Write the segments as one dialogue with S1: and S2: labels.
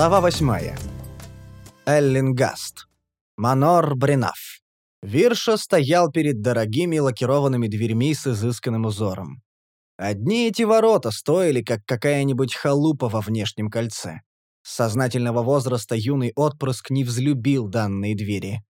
S1: Глава восьмая. Эллингаст. Манор Бренаф. Вирша стоял перед дорогими лакированными дверьми с изысканным узором. Одни эти ворота стоили, как какая-нибудь халупа во внешнем кольце. С сознательного возраста юный отпрыск не взлюбил данные двери.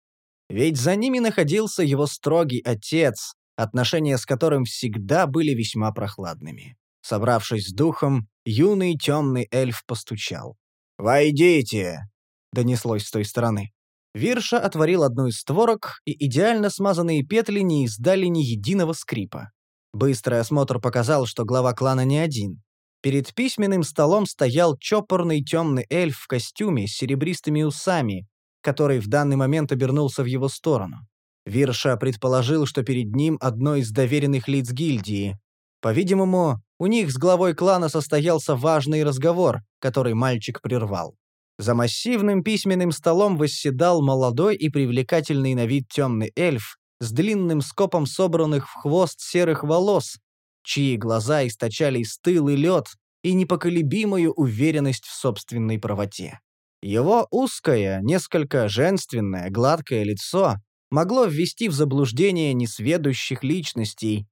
S1: Ведь за ними находился его строгий отец, отношения с которым всегда были весьма прохладными. Собравшись с духом, юный темный эльф постучал. «Войдите!» — донеслось с той стороны. Вирша отворил одну из створок, и идеально смазанные петли не издали ни единого скрипа. Быстрый осмотр показал, что глава клана не один. Перед письменным столом стоял чопорный темный эльф в костюме с серебристыми усами, который в данный момент обернулся в его сторону. Вирша предположил, что перед ним одно из доверенных лиц гильдии. По-видимому, у них с главой клана состоялся важный разговор, который мальчик прервал. За массивным письменным столом восседал молодой и привлекательный на вид темный эльф с длинным скопом собранных в хвост серых волос, чьи глаза источали стыл и лед и непоколебимую уверенность в собственной правоте. Его узкое, несколько женственное, гладкое лицо могло ввести в заблуждение несведущих личностей,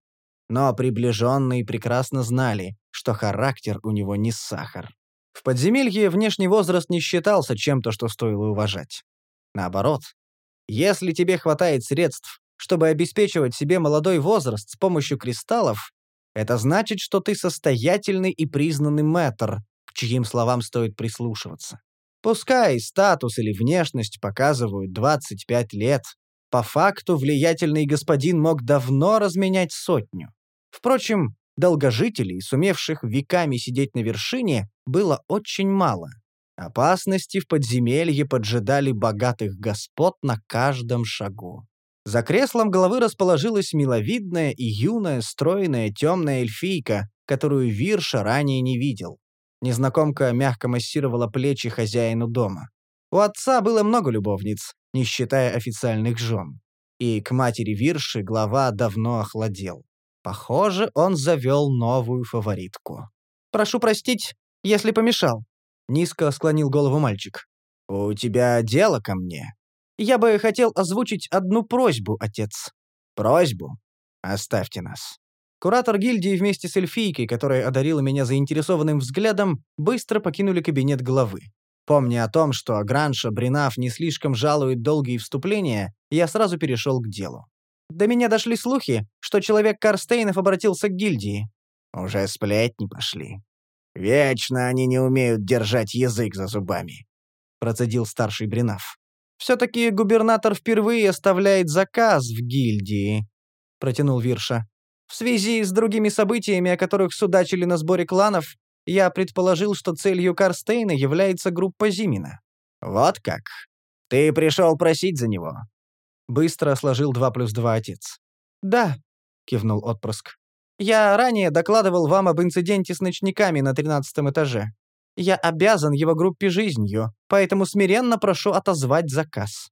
S1: но приближенные прекрасно знали, что характер у него не сахар. В подземелье внешний возраст не считался чем-то, что стоило уважать. Наоборот, если тебе хватает средств, чтобы обеспечивать себе молодой возраст с помощью кристаллов, это значит, что ты состоятельный и признанный мэтр, к чьим словам стоит прислушиваться. Пускай статус или внешность показывают 25 лет, по факту влиятельный господин мог давно разменять сотню. Впрочем, долгожителей, сумевших веками сидеть на вершине, было очень мало. Опасности в подземелье поджидали богатых господ на каждом шагу. За креслом головы расположилась миловидная и юная, стройная, темная эльфийка, которую Вирша ранее не видел. Незнакомка мягко массировала плечи хозяину дома. У отца было много любовниц, не считая официальных жен. И к матери Вирши глава давно охладел. Похоже, он завел новую фаворитку. «Прошу простить, если помешал», — низко склонил голову мальчик. «У тебя дело ко мне?» «Я бы хотел озвучить одну просьбу, отец». «Просьбу? Оставьте нас». Куратор гильдии вместе с эльфийкой, которая одарила меня заинтересованным взглядом, быстро покинули кабинет главы. Помня о том, что Гранша Бринав не слишком жалует долгие вступления, я сразу перешел к делу. До меня дошли слухи, что человек Карстейнов обратился к гильдии. Уже сплетни пошли. Вечно они не умеют держать язык за зубами, процедил старший Бринав. Все-таки губернатор впервые оставляет заказ в гильдии, протянул Вирша. В связи с другими событиями, о которых судачили на сборе кланов, я предположил, что целью Карстейна является группа Зимина. Вот как. Ты пришел просить за него. Быстро сложил два плюс два отец. Да, кивнул отпрыск. Я ранее докладывал вам об инциденте с ночниками на тринадцатом этаже. Я обязан его группе жизнью, поэтому смиренно прошу отозвать заказ.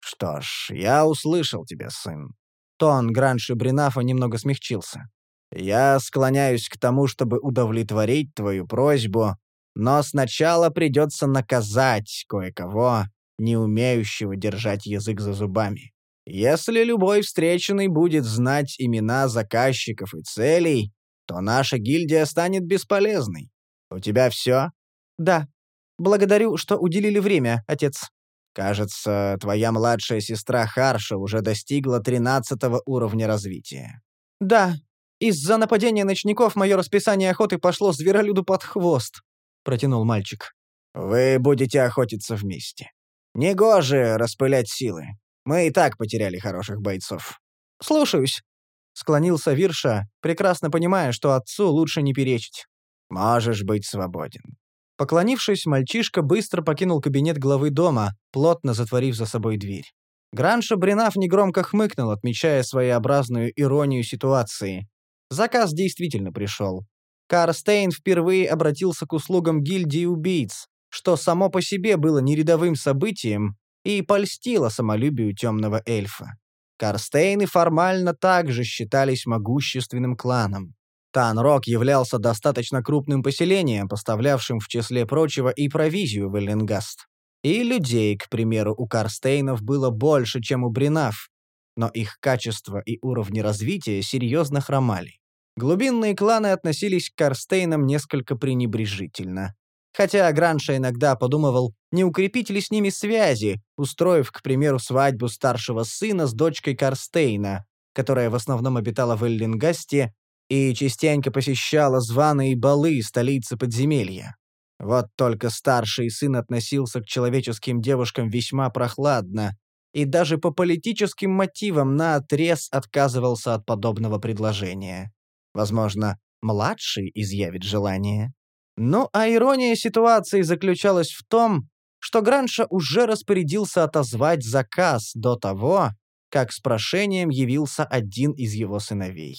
S1: Что ж, я услышал тебя, сын. Тон Гранши Бринафа немного смягчился. «Я склоняюсь к тому, чтобы удовлетворить твою просьбу, но сначала придется наказать кое-кого, не умеющего держать язык за зубами. Если любой встреченный будет знать имена заказчиков и целей, то наша гильдия станет бесполезной. У тебя все?» «Да. Благодарю, что уделили время, отец». Кажется, твоя младшая сестра Харша уже достигла тринадцатого уровня развития. Да, из-за нападения ночников мое расписание охоты пошло зверолюду под хвост, протянул мальчик. Вы будете охотиться вместе. Негоже распылять силы. Мы и так потеряли хороших бойцов. Слушаюсь, склонился Вирша, прекрасно понимая, что отцу лучше не перечить. Можешь быть свободен. Поклонившись, мальчишка быстро покинул кабинет главы дома, плотно затворив за собой дверь. Гранша Бринав негромко хмыкнул, отмечая своеобразную иронию ситуации. Заказ действительно пришел. Карстейн впервые обратился к услугам гильдии убийц, что само по себе было нерядовым событием и польстило самолюбию темного эльфа. Карстейны формально также считались могущественным кланом. Танрок являлся достаточно крупным поселением, поставлявшим в числе прочего и провизию в Эллингаст. И людей, к примеру, у Карстейнов было больше, чем у Бринав, но их качество и уровни развития серьезно хромали. Глубинные кланы относились к Карстейнам несколько пренебрежительно. Хотя Гранша иногда подумывал, не укрепить ли с ними связи, устроив, к примеру, свадьбу старшего сына с дочкой Карстейна, которая в основном обитала в Эллингасте и частенько посещала званые балы столицы подземелья. Вот только старший сын относился к человеческим девушкам весьма прохладно и даже по политическим мотивам наотрез отказывался от подобного предложения. Возможно, младший изъявит желание. Ну а ирония ситуации заключалась в том, что Гранша уже распорядился отозвать заказ до того, как с прошением явился один из его сыновей.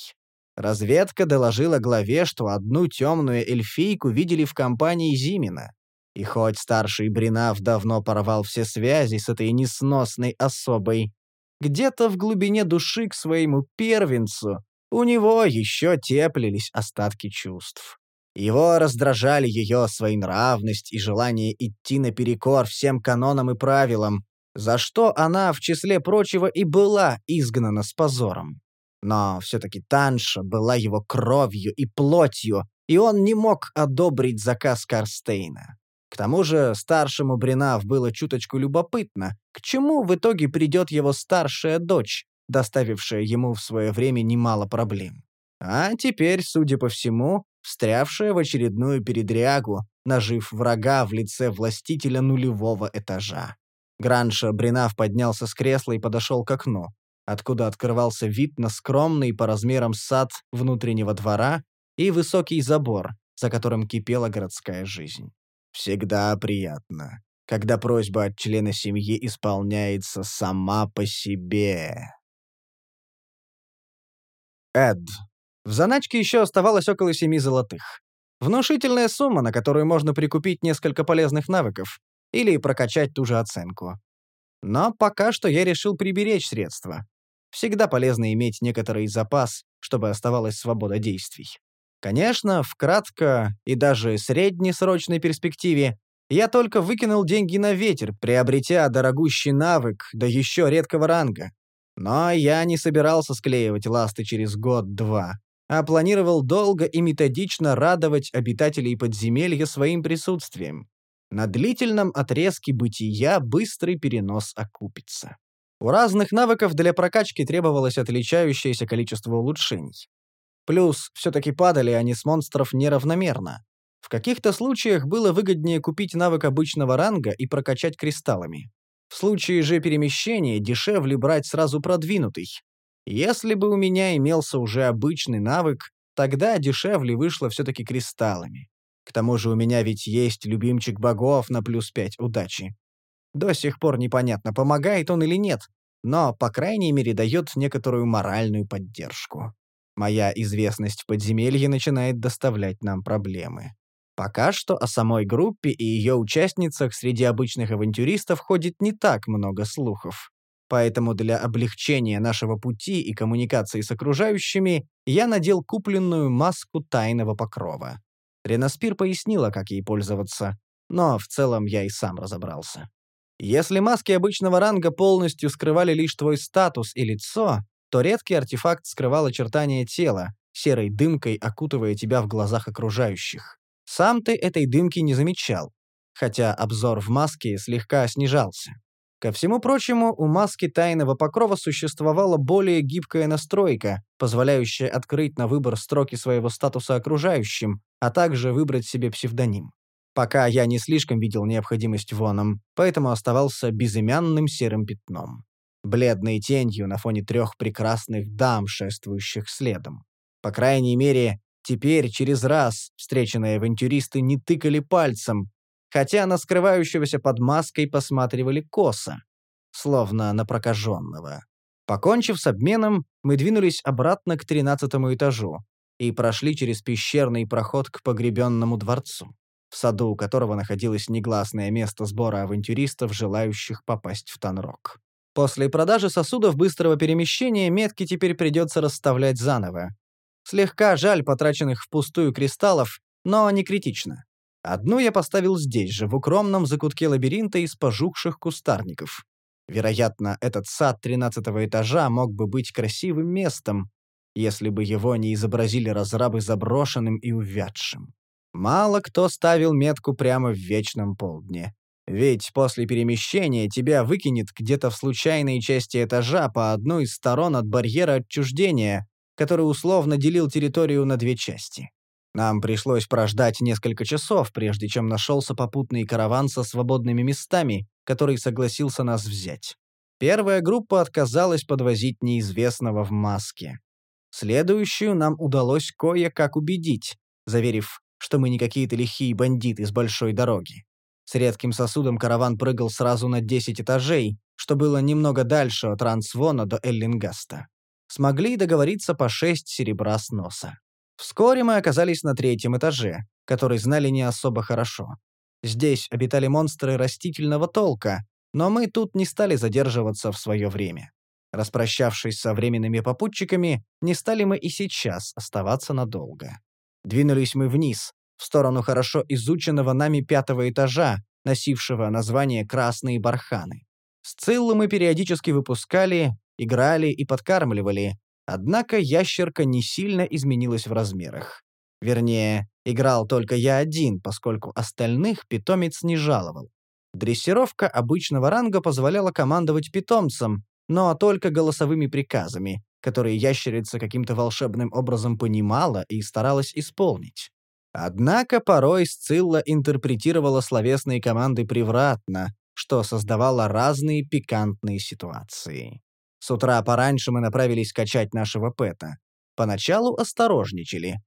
S1: Разведка доложила главе, что одну темную эльфийку видели в компании Зимина. И хоть старший Бринав давно порвал все связи с этой несносной особой, где-то в глубине души к своему первенцу у него еще теплились остатки чувств. Его раздражали ее своенравность и желание идти наперекор всем канонам и правилам, за что она, в числе прочего, и была изгнана с позором. Но все-таки Танша была его кровью и плотью, и он не мог одобрить заказ Карстейна. К тому же старшему Бринав было чуточку любопытно, к чему в итоге придет его старшая дочь, доставившая ему в свое время немало проблем. А теперь, судя по всему, встрявшая в очередную передрягу, нажив врага в лице властителя нулевого этажа. Гранша Бринав поднялся с кресла и подошел к окну откуда открывался вид на скромный по размерам сад внутреннего двора и высокий забор, за которым кипела городская жизнь. Всегда приятно, когда просьба от члена семьи исполняется сама по себе. Эд. В заначке еще оставалось около семи золотых. Внушительная сумма, на которую можно прикупить несколько полезных навыков или прокачать ту же оценку. Но пока что я решил приберечь средства. Всегда полезно иметь некоторый запас, чтобы оставалась свобода действий. Конечно, в кратко и даже среднесрочной перспективе я только выкинул деньги на ветер, приобретя дорогущий навык, да еще редкого ранга. Но я не собирался склеивать ласты через год-два, а планировал долго и методично радовать обитателей подземелья своим присутствием. На длительном отрезке бытия быстрый перенос окупится. У разных навыков для прокачки требовалось отличающееся количество улучшений. Плюс, все-таки падали они с монстров неравномерно. В каких-то случаях было выгоднее купить навык обычного ранга и прокачать кристаллами. В случае же перемещения дешевле брать сразу продвинутый. Если бы у меня имелся уже обычный навык, тогда дешевле вышло все-таки кристаллами. К тому же у меня ведь есть любимчик богов на плюс пять удачи. До сих пор непонятно, помогает он или нет, но, по крайней мере, дает некоторую моральную поддержку. Моя известность в подземелье начинает доставлять нам проблемы. Пока что о самой группе и ее участницах среди обычных авантюристов ходит не так много слухов. Поэтому для облегчения нашего пути и коммуникации с окружающими я надел купленную маску тайного покрова. Ренаспир пояснила, как ей пользоваться, но в целом я и сам разобрался. Если маски обычного ранга полностью скрывали лишь твой статус и лицо, то редкий артефакт скрывал очертания тела, серой дымкой окутывая тебя в глазах окружающих. Сам ты этой дымки не замечал, хотя обзор в маске слегка снижался. Ко всему прочему, у маски тайного покрова существовала более гибкая настройка, позволяющая открыть на выбор строки своего статуса окружающим, а также выбрать себе псевдоним. Пока я не слишком видел необходимость в оном, поэтому оставался безымянным серым пятном. Бледной тенью на фоне трех прекрасных дам, шествующих следом. По крайней мере, теперь через раз встреченные авантюристы не тыкали пальцем, хотя на скрывающегося под маской посматривали косо, словно на прокаженного. Покончив с обменом, мы двинулись обратно к тринадцатому этажу и прошли через пещерный проход к погребенному дворцу в саду у которого находилось негласное место сбора авантюристов, желающих попасть в Танрок. После продажи сосудов быстрого перемещения метки теперь придется расставлять заново. Слегка жаль потраченных впустую кристаллов, но не критично. Одну я поставил здесь же, в укромном закутке лабиринта из пожухших кустарников. Вероятно, этот сад тринадцатого этажа мог бы быть красивым местом, если бы его не изобразили разрабы заброшенным и увядшим. Мало кто ставил метку прямо в вечном полдне. Ведь после перемещения тебя выкинет где-то в случайной части этажа по одной из сторон от барьера отчуждения, который условно делил территорию на две части. Нам пришлось прождать несколько часов, прежде чем нашелся попутный караван со свободными местами, который согласился нас взять. Первая группа отказалась подвозить неизвестного в маске. Следующую нам удалось кое-как убедить, заверив, что мы не какие-то лихие бандиты с большой дороги. С редким сосудом караван прыгал сразу на 10 этажей, что было немного дальше от Рансвона до Эллингаста. Смогли договориться по 6 серебра с носа. Вскоре мы оказались на третьем этаже, который знали не особо хорошо. Здесь обитали монстры растительного толка, но мы тут не стали задерживаться в свое время. Распрощавшись со временными попутчиками, не стали мы и сейчас оставаться надолго. Двинулись мы вниз, в сторону хорошо изученного нами пятого этажа, носившего название «Красные барханы». Сциллу мы периодически выпускали, играли и подкармливали, Однако ящерка не сильно изменилась в размерах. Вернее, играл только я один, поскольку остальных питомец не жаловал. Дрессировка обычного ранга позволяла командовать питомцем, но только голосовыми приказами, которые ящерица каким-то волшебным образом понимала и старалась исполнить. Однако порой Сцилла интерпретировала словесные команды превратно, что создавало разные пикантные ситуации. С утра пораньше мы направились качать нашего Пэта. Поначалу осторожничали.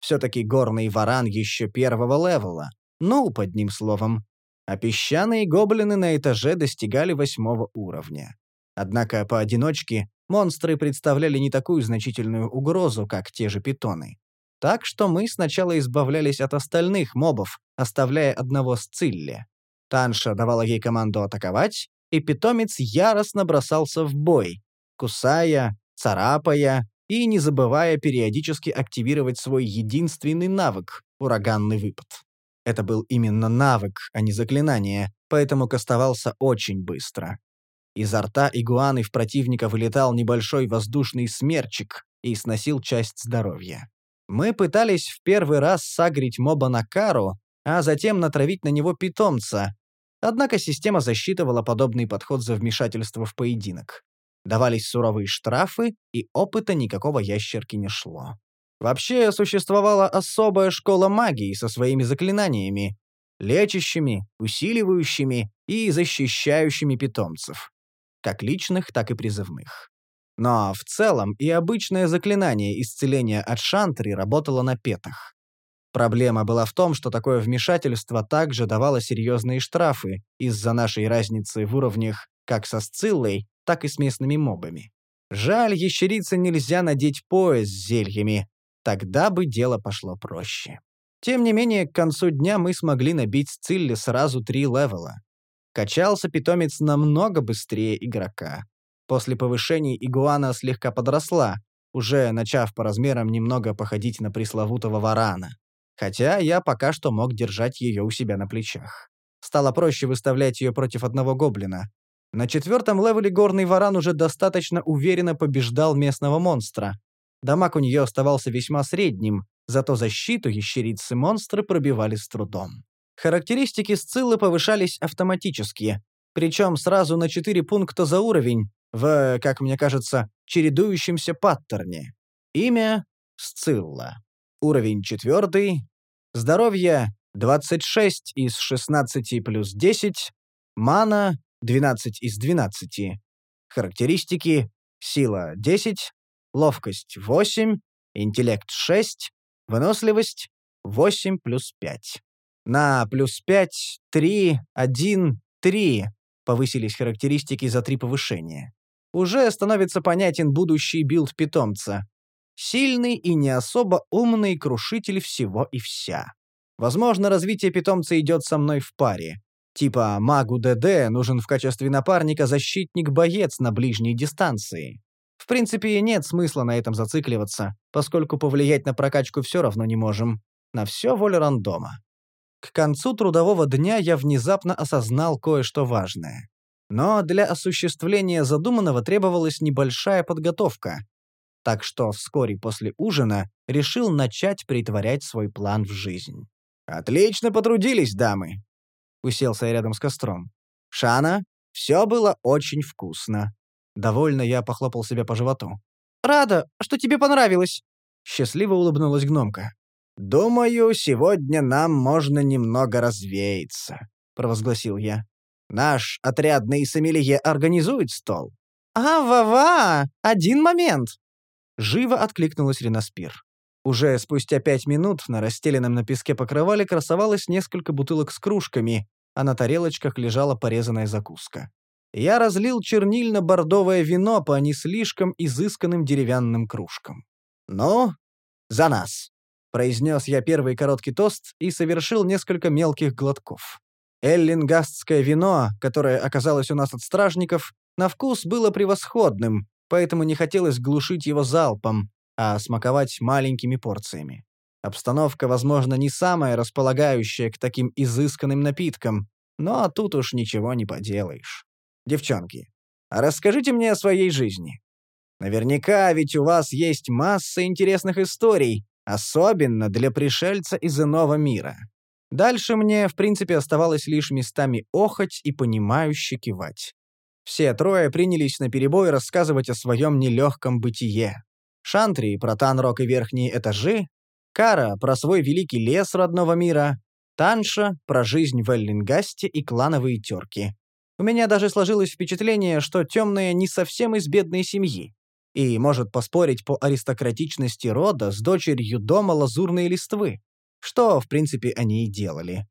S1: Все-таки горный варан еще первого левела. Ну, под ним словом. А песчаные гоблины на этаже достигали восьмого уровня. Однако поодиночке монстры представляли не такую значительную угрозу, как те же питоны. Так что мы сначала избавлялись от остальных мобов, оставляя одного Сцилли. Танша давала ей команду атаковать, и питомец яростно бросался в бой, кусая, царапая и не забывая периодически активировать свой единственный навык — ураганный выпад. Это был именно навык, а не заклинание, поэтому кастовался очень быстро. Изо рта игуаны в противника вылетал небольшой воздушный смерчик и сносил часть здоровья. Мы пытались в первый раз сагрить моба на кару, а затем натравить на него питомца, Однако система засчитывала подобный подход за вмешательство в поединок. Давались суровые штрафы, и опыта никакого ящерки не шло. Вообще, существовала особая школа магии со своими заклинаниями, лечащими, усиливающими и защищающими питомцев. Как личных, так и призывных. Но в целом и обычное заклинание исцеления от шантри работало на петах. Проблема была в том, что такое вмешательство также давало серьезные штрафы из-за нашей разницы в уровнях как со Сциллой, так и с местными мобами. Жаль, ящерице нельзя надеть пояс с зельями, тогда бы дело пошло проще. Тем не менее, к концу дня мы смогли набить Сцилле сразу три левела. Качался питомец намного быстрее игрока. После повышений игуана слегка подросла, уже начав по размерам немного походить на пресловутого варана хотя я пока что мог держать ее у себя на плечах. Стало проще выставлять ее против одного гоблина. На четвертом левеле горный варан уже достаточно уверенно побеждал местного монстра. Дамаг у нее оставался весьма средним, зато защиту ящерицы монстры пробивали с трудом. Характеристики Сциллы повышались автоматически, причем сразу на 4 пункта за уровень, в, как мне кажется, чередующемся паттерне. Имя — Сцилла. Уровень четвертый, Здоровье 26 из 16 плюс 10, мана 12 из 12, характеристики сила 10, ловкость 8, интеллект 6, выносливость 8 плюс 5. На плюс 5, 3, 1, 3 повысились характеристики за три повышения. Уже становится понятен будущий билд питомца. Сильный и не особо умный крушитель всего и вся. Возможно, развитие питомца идет со мной в паре. Типа магу ДД нужен в качестве напарника защитник-боец на ближней дистанции. В принципе, нет смысла на этом зацикливаться, поскольку повлиять на прокачку все равно не можем. На все воля рандома. К концу трудового дня я внезапно осознал кое-что важное. Но для осуществления задуманного требовалась небольшая подготовка. Так что вскоре после ужина решил начать притворять свой план в жизнь. «Отлично потрудились, дамы!» Уселся я рядом с костром. «Шана, все было очень вкусно». Довольно я похлопал себя по животу.
S2: «Рада, что тебе понравилось!»
S1: Счастливо улыбнулась гномка. «Думаю, сегодня нам можно немного развеяться», — провозгласил я. «Наш отрядный сомелье организует стол».
S2: «А-ва-ва! Один момент!»
S1: Живо откликнулась Ренаспир. Уже спустя пять минут на расстеленном на песке покрывале красовалось несколько бутылок с кружками, а на тарелочках лежала порезанная закуска. Я разлил чернильно-бордовое вино по не слишком изысканным деревянным кружкам. «Ну, за нас!» — произнес я первый короткий тост и совершил несколько мелких глотков. Эллингастское вино, которое оказалось у нас от стражников, на вкус было превосходным, поэтому не хотелось глушить его залпом, а смаковать маленькими порциями. Обстановка, возможно, не самая располагающая к таким изысканным напиткам, но тут уж ничего не поделаешь. Девчонки, а расскажите мне о своей жизни. Наверняка ведь у вас есть масса интересных историй, особенно для пришельца из иного мира. Дальше мне, в принципе, оставалось лишь местами охоть и понимающе кивать. Все трое принялись наперебой рассказывать о своем нелегком бытие. Шантри про Танрок и верхние этажи, Кара про свой великий лес родного мира, Танша про жизнь в Эллингасте и клановые терки. У меня даже сложилось впечатление, что темная не совсем из бедной семьи и может поспорить по аристократичности рода с дочерью дома лазурной листвы, что, в принципе, они и делали.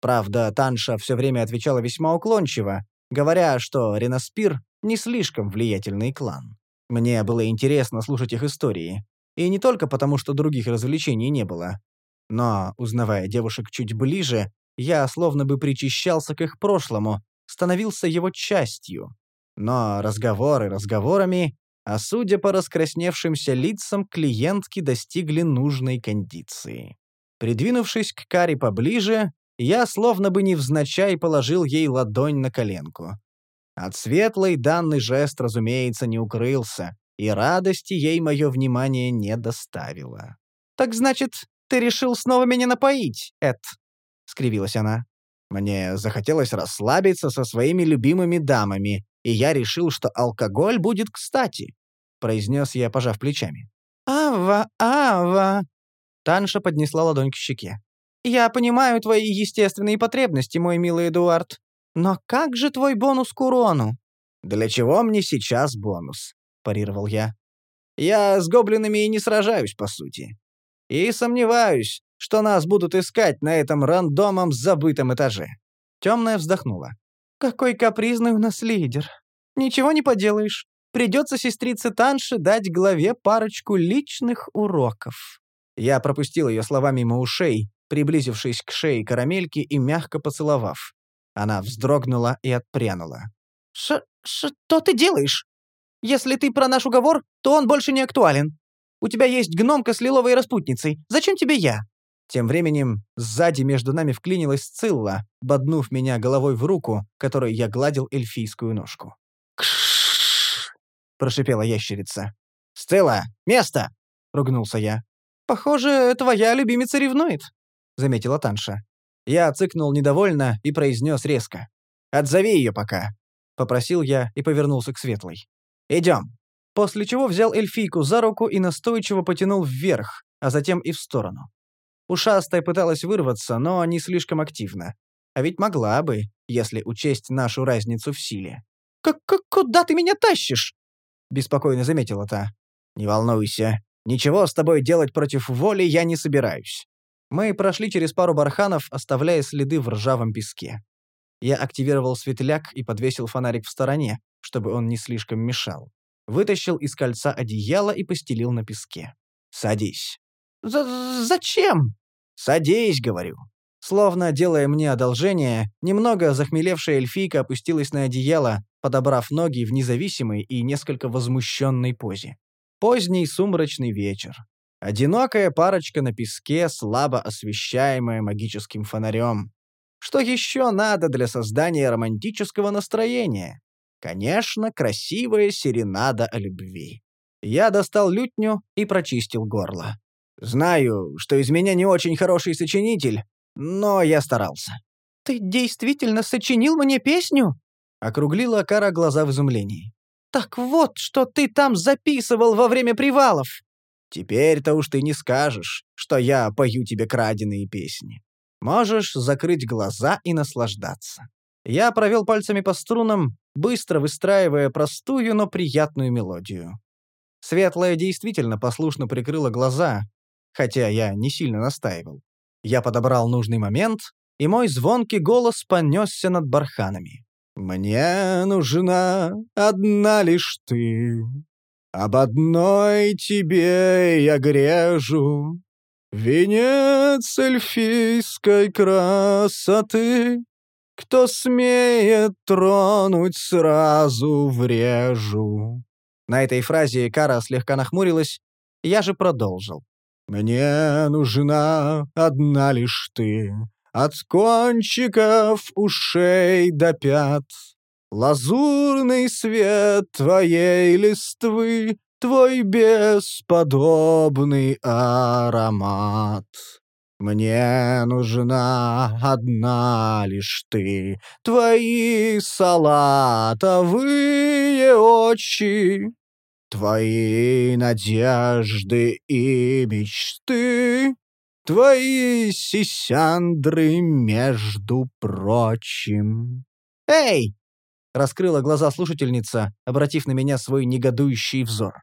S1: Правда, Танша все время отвечала весьма уклончиво, говоря, что Ренаспир — не слишком влиятельный клан. Мне было интересно слушать их истории. И не только потому, что других развлечений не было. Но, узнавая девушек чуть ближе, я словно бы причащался к их прошлому, становился его частью. Но разговоры разговорами, а судя по раскрасневшимся лицам, клиентки достигли нужной кондиции. Придвинувшись к Каре поближе, я словно бы невзначай положил ей ладонь на коленку. От светлой данный жест, разумеется, не укрылся, и радости ей мое внимание не доставило.
S2: «Так значит, ты решил снова меня напоить, Эд?» — скривилась она.
S1: Мне захотелось расслабиться со своими любимыми дамами, и я решил, что алкоголь будет кстати», — произнес я, пожав плечами.
S2: «Ава, Ава!»
S1: Танша поднесла ладонь к щеке.
S2: «Я понимаю твои естественные потребности, мой милый Эдуард. Но как же твой бонус к урону?»
S1: «Для чего мне сейчас бонус?» — парировал я. «Я с гоблинами и не сражаюсь, по сути. И сомневаюсь, что нас будут искать на этом рандомом забытом этаже». Темная вздохнула.
S2: «Какой капризный у нас лидер. Ничего не поделаешь. Придется сестрице Танше дать главе парочку личных уроков».
S1: Я пропустил ее слова мимо ушей, приблизившись к шее карамельки и мягко поцеловав. Она вздрогнула и отпрянула.
S2: Ш «Что ты делаешь? Если ты про наш уговор, то он больше не актуален. У тебя есть гномка с лиловой распутницей. Зачем тебе я?»
S1: Тем временем сзади между нами вклинилась Цилла, боднув меня головой в руку, которой я гладил эльфийскую ножку. «Кшшш!» — прошипела ящерица. «Стелла, место!» — ругнулся я.
S2: «Похоже, твоя любимица ревнует», — заметила Танша.
S1: Я цыкнул недовольно и произнес резко. «Отзови ее пока», — попросил я и повернулся к Светлой. «Идем». После чего взял эльфийку за руку и настойчиво потянул вверх, а затем и в сторону. Ушастая пыталась вырваться, но не слишком активно. А ведь могла бы, если учесть нашу разницу в силе.
S2: «Как, как куда ты меня тащишь?»
S1: — беспокойно заметила та. «Не волнуйся. Ничего с тобой делать против воли я не собираюсь. Мы прошли через пару барханов, оставляя следы в ржавом песке. Я активировал светляк и подвесил фонарик в стороне, чтобы он не слишком мешал. Вытащил из кольца одеяло и постелил на песке. «Садись».
S2: З «Зачем?»
S1: «Садись», — говорю. Словно делая мне одолжение, немного захмелевшая эльфийка опустилась на одеяло, подобрав ноги в независимой и несколько возмущенной позе. Поздний сумрачный вечер. Одинокая парочка на песке, слабо освещаемая магическим фонарем. Что еще надо для создания романтического настроения? Конечно, красивая серенада о любви. Я достал лютню и прочистил горло. Знаю, что из меня не очень хороший сочинитель, но я старался.
S2: «Ты действительно сочинил мне песню?»
S1: — округлила Кара глаза в изумлении.
S2: «Так вот, что ты там записывал во время привалов!»
S1: «Теперь-то уж ты не скажешь, что я пою тебе краденые песни. Можешь закрыть глаза и наслаждаться». Я провел пальцами по струнам, быстро выстраивая простую, но приятную мелодию. Светлая действительно послушно прикрыла глаза, хотя я не сильно настаивал. Я подобрал нужный момент, и мой звонкий голос понесся над барханами. «Мне нужна одна лишь ты, об одной тебе я грежу, Венец эльфийской красоты, Кто смеет тронуть, сразу врежу». На этой фразе Кара слегка нахмурилась, я же продолжил. «Мне нужна одна лишь ты, от кончиков ушей до пят. Лазурный свет твоей листвы, Твой бесподобный аромат. Мне нужна одна лишь ты, Твои салатовые очи, Твои надежды и мечты, Твои сисяндры, между прочим. «Эй!» — раскрыла глаза слушательница, обратив на меня свой негодующий взор.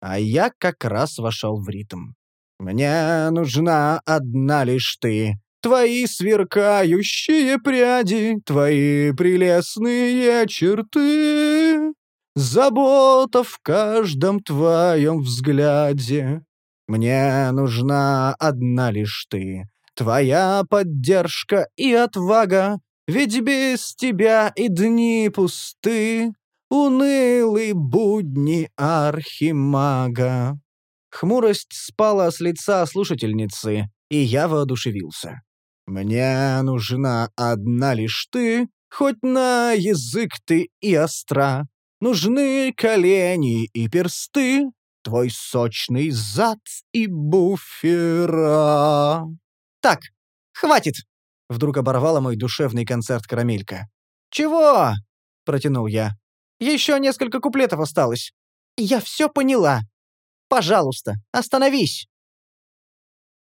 S1: А я как раз вошел в ритм. «Мне нужна одна лишь ты, Твои сверкающие пряди, Твои прелестные черты. Забота в каждом твоем взгляде. Мне нужна одна лишь ты, твоя поддержка и отвага, ведь без тебя и дни пусты, унылые будни архимага. Хмурость спала с лица слушательницы, и я воодушевился. «Мне нужна одна лишь ты, хоть на язык ты и остра, Нужны колени и персты, Твой сочный зад и буфера.
S2: Так, хватит!
S1: Вдруг оборвала мой душевный концерт карамелька.
S2: Чего?
S1: Протянул я.
S2: Еще несколько куплетов осталось. Я все поняла. Пожалуйста, остановись.